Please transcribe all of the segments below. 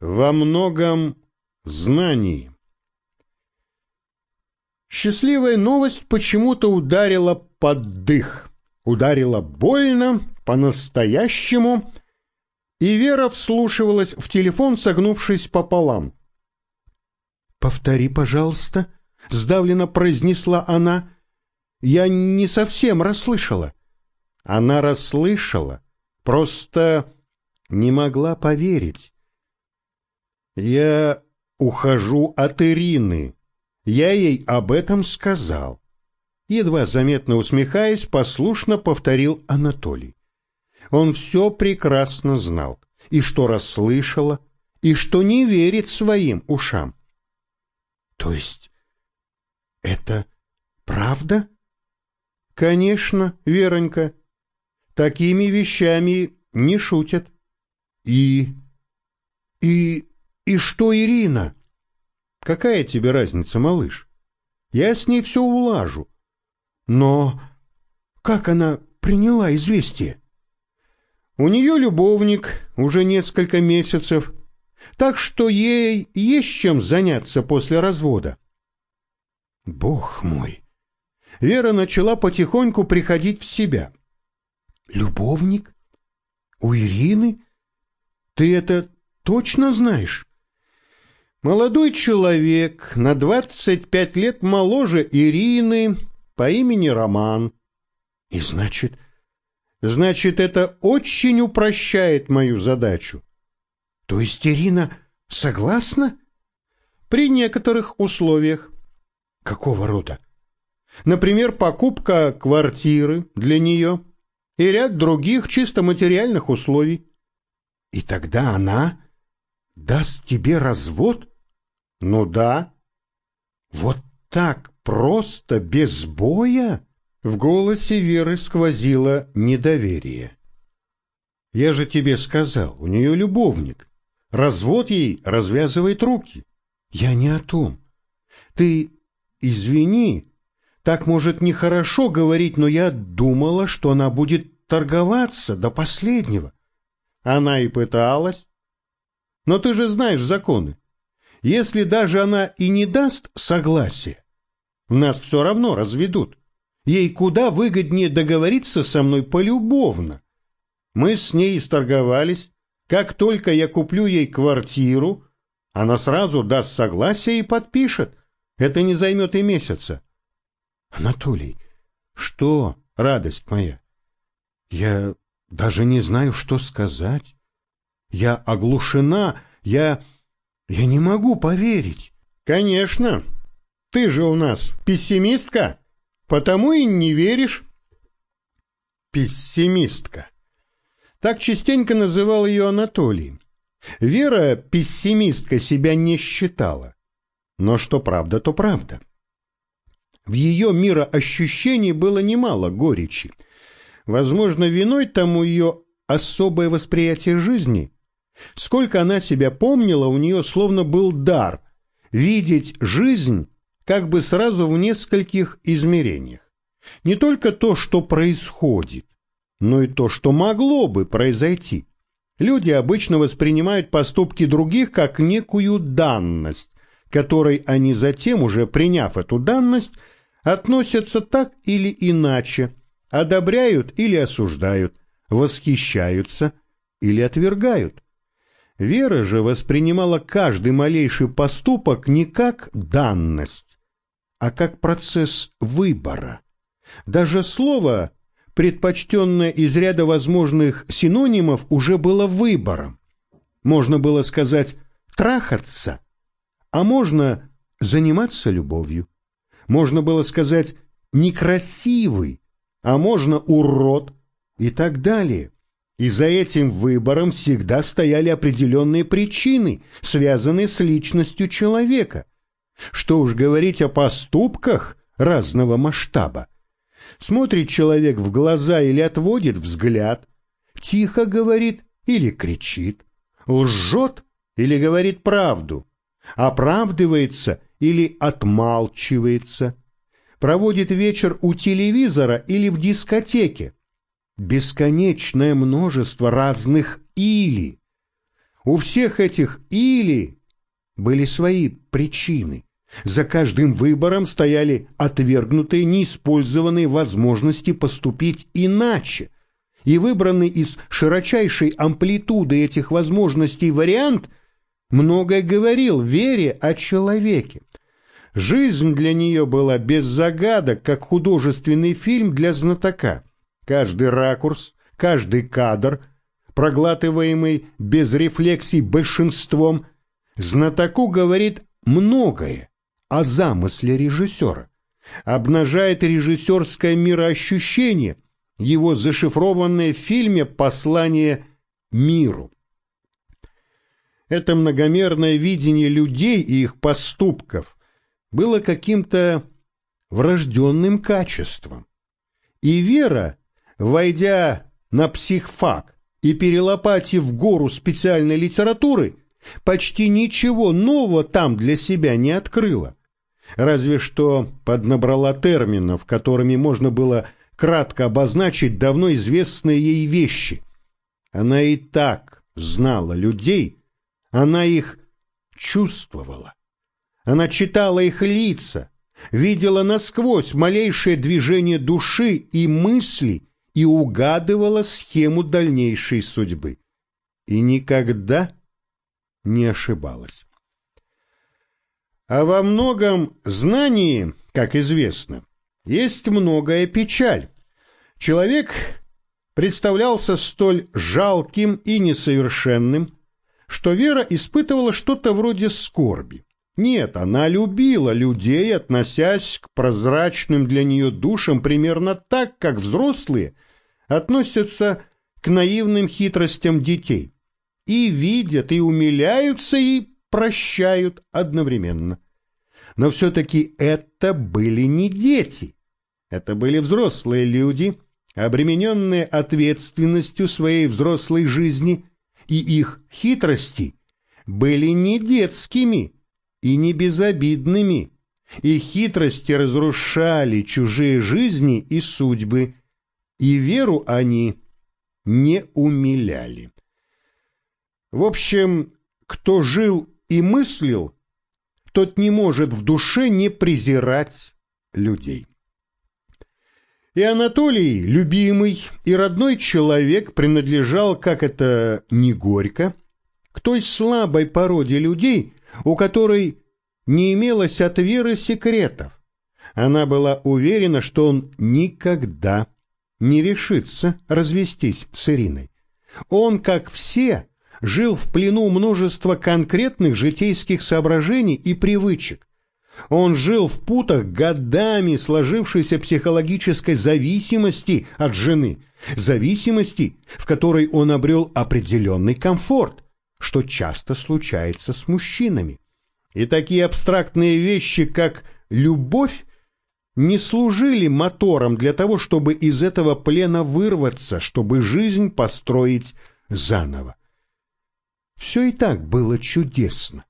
во многом знании. Счастливая новость почему-то ударила под дых, ударила больно, по-настоящему, и Вера вслушивалась в телефон, согнувшись пополам. «Повтори, пожалуйста», — сдавленно произнесла она. «Я не совсем расслышала». Она расслышала, просто не могла поверить. «Я ухожу от Ирины. Я ей об этом сказал». Едва заметно усмехаясь, послушно повторил Анатолий. Он все прекрасно знал, и что расслышала, и что не верит своим ушам. То есть это правда? Конечно, Веронька. Такими вещами не шутят. И... и... и что Ирина? Какая тебе разница, малыш? Я с ней все улажу. Но как она приняла известие? У нее любовник уже несколько месяцев, так что ей есть чем заняться после развода. Бог мой! Вера начала потихоньку приходить в себя. Любовник? У Ирины? Ты это точно знаешь? Молодой человек, на двадцать пять лет моложе Ирины, по имени Роман. И значит, значит, это очень упрощает мою задачу. То есть Ирина согласна? При некоторых условиях. Какого рода? Например, покупка квартиры для нее и ряд других чисто материальных условий. И тогда она даст тебе развод? Ну да. Вот так просто, без боя? В голосе Веры сквозило недоверие. Я же тебе сказал, у нее любовник. Развод ей развязывает руки. Я не о том. Ты извини, так, может, нехорошо говорить, но я думала, что она будет торговаться до последнего. Она и пыталась. Но ты же знаешь законы. Если даже она и не даст согласия, нас все равно разведут. Ей куда выгоднее договориться со мной полюбовно. Мы с ней сторговались. Как только я куплю ей квартиру, она сразу даст согласие и подпишет. Это не займет и месяца. Анатолий, что, радость моя? Я даже не знаю, что сказать. Я оглушена, я... я не могу поверить. Конечно, ты же у нас пессимистка. Потому и не веришь. Пессимистка. Так частенько называл ее Анатолий. Вера пессимистка себя не считала. Но что правда, то правда. В ее мироощущении было немало горечи. Возможно, виной тому ее особое восприятие жизни. Сколько она себя помнила, у нее словно был дар видеть жизнь как бы сразу в нескольких измерениях. Не только то, что происходит, но и то, что могло бы произойти. Люди обычно воспринимают поступки других как некую данность, которой они затем, уже приняв эту данность, относятся так или иначе, одобряют или осуждают, восхищаются или отвергают. Вера же воспринимала каждый малейший поступок не как данность, а как процесс выбора. Даже слово, предпочтенное из ряда возможных синонимов, уже было выбором. Можно было сказать «трахаться», а можно заниматься любовью. Можно было сказать «некрасивый», а можно «урод» и так далее. И за этим выбором всегда стояли определенные причины, связанные с личностью человека – что уж говорить о поступках разного масштаба. Смотрит человек в глаза или отводит взгляд, тихо говорит или кричит, лжет или говорит правду, оправдывается или отмалчивается, проводит вечер у телевизора или в дискотеке. Бесконечное множество разных «или». У всех этих «или» были свои причины. За каждым выбором стояли отвергнутые, неиспользованные возможности поступить иначе. И выбранный из широчайшей амплитуды этих возможностей вариант многое говорил Вере о человеке. Жизнь для нее была без загадок, как художественный фильм для знатока. Каждый ракурс, каждый кадр, проглатываемый без рефлексий большинством, знатоку говорит многое о замысле режиссера, обнажает режиссерское мироощущение, его зашифрованное в фильме послание миру. Это многомерное видение людей и их поступков было каким-то врожденным качеством. И Вера, войдя на психфак и перелопатив гору специальной литературы, почти ничего нового там для себя не открыла. Разве что поднабрала терминов, которыми можно было кратко обозначить давно известные ей вещи. Она и так знала людей, она их чувствовала. Она читала их лица, видела насквозь малейшее движение души и мысли и угадывала схему дальнейшей судьбы. И никогда не ошибалась. А во многом знании, как известно, есть многое печаль. Человек представлялся столь жалким и несовершенным, что Вера испытывала что-то вроде скорби. Нет, она любила людей, относясь к прозрачным для нее душам примерно так, как взрослые относятся к наивным хитростям детей. И видят, и умиляются, и прощают одновременно. Но все-таки это были не дети. Это были взрослые люди, обремененные ответственностью своей взрослой жизни, и их хитрости были не детскими, и не безобидными, и хитрости разрушали чужие жизни и судьбы, и веру они не умиляли. В общем, кто жил и мыслил, тот не может в душе не презирать людей. И Анатолий, любимый и родной человек, принадлежал, как это не горько, к той слабой породе людей, у которой не имелось от веры секретов. Она была уверена, что он никогда не решится развестись с Ириной. Он, как все, жил в плену множества конкретных житейских соображений и привычек. Он жил в путах годами сложившейся психологической зависимости от жены, зависимости, в которой он обрел определенный комфорт что часто случается с мужчинами. И такие абстрактные вещи, как любовь, не служили мотором для того, чтобы из этого плена вырваться, чтобы жизнь построить заново. Все и так было чудесно.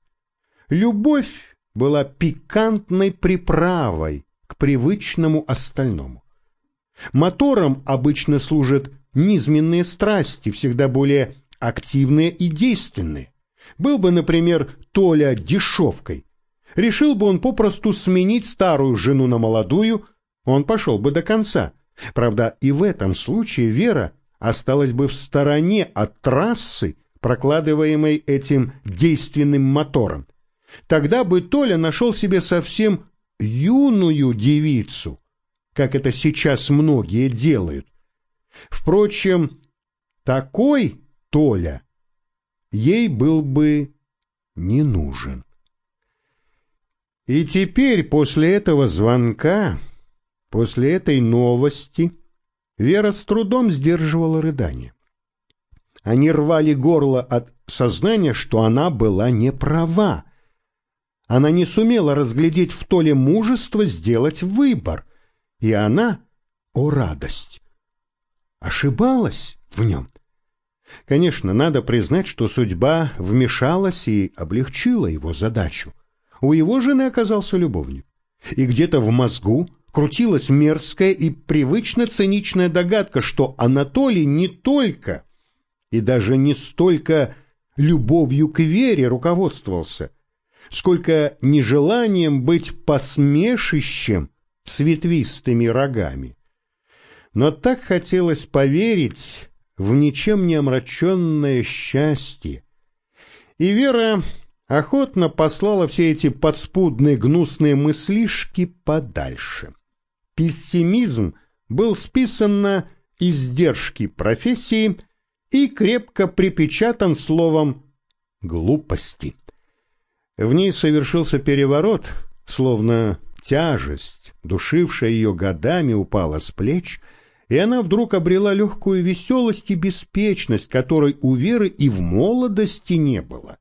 Любовь была пикантной приправой к привычному остальному. Мотором обычно служат низменные страсти, всегда более активные и действенные. Был бы, например, Толя дешевкой. Решил бы он попросту сменить старую жену на молодую, он пошел бы до конца. Правда, и в этом случае Вера осталась бы в стороне от трассы, прокладываемой этим действенным мотором. Тогда бы Толя нашел себе совсем юную девицу, как это сейчас многие делают. Впрочем, такой Толя, ей был бы не нужен. И теперь после этого звонка, после этой новости, Вера с трудом сдерживала рыдание. Они рвали горло от сознания, что она была не права. Она не сумела разглядеть в Толе мужество сделать выбор, и она, о радость, ошибалась в нем. Конечно, надо признать, что судьба вмешалась и облегчила его задачу. У его жены оказался любовник. И где-то в мозгу крутилась мерзкая и привычно циничная догадка, что Анатолий не только и даже не столько любовью к вере руководствовался, сколько нежеланием быть посмешищем с ветвистыми рогами. Но так хотелось поверить в ничем не омраченное счастье. И Вера охотно послала все эти подспудные гнусные мыслишки подальше. Пессимизм был списан на издержки профессии и крепко припечатан словом «глупости». В ней совершился переворот, словно тяжесть, душившая ее годами, упала с плеч, и она вдруг обрела легкую веселость и беспечность, которой у Веры и в молодости не было.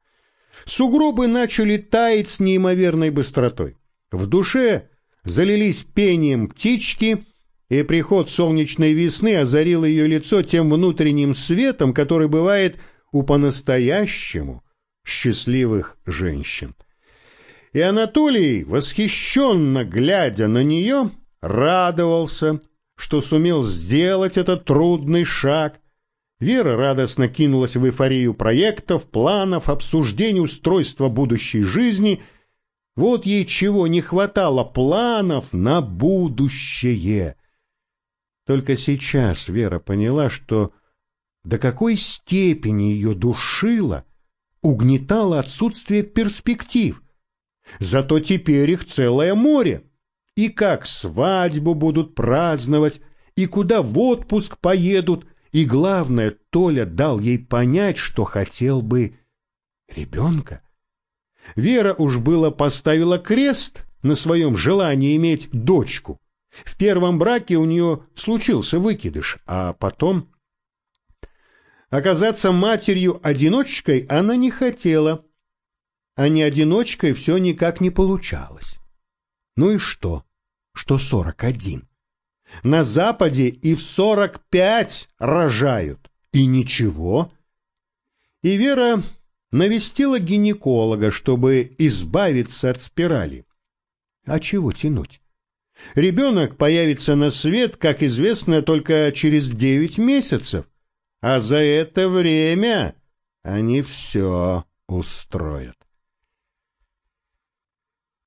Сугробы начали таять с неимоверной быстротой. В душе залились пением птички, и приход солнечной весны озарил ее лицо тем внутренним светом, который бывает у по-настоящему счастливых женщин. И Анатолий, восхищенно глядя на нее, радовался, что сумел сделать этот трудный шаг. Вера радостно кинулась в эйфорию проектов, планов, обсуждений устройства будущей жизни. Вот ей чего не хватало планов на будущее. Только сейчас Вера поняла, что до какой степени ее душило, угнетало отсутствие перспектив. Зато теперь их целое море. И как свадьбу будут праздновать, и куда в отпуск поедут, и главное, Толя дал ей понять, что хотел бы ребенка. Вера уж было поставила крест на своем желании иметь дочку. В первом браке у нее случился выкидыш, а потом... Оказаться матерью-одиночкой она не хотела, а не одиночкой все никак не получалось. Ну и что, что сорок один? На Западе и в сорок пять рожают, и ничего. И Вера навестила гинеколога, чтобы избавиться от спирали. А чего тянуть? Ребенок появится на свет, как известно, только через девять месяцев, а за это время они все устроят.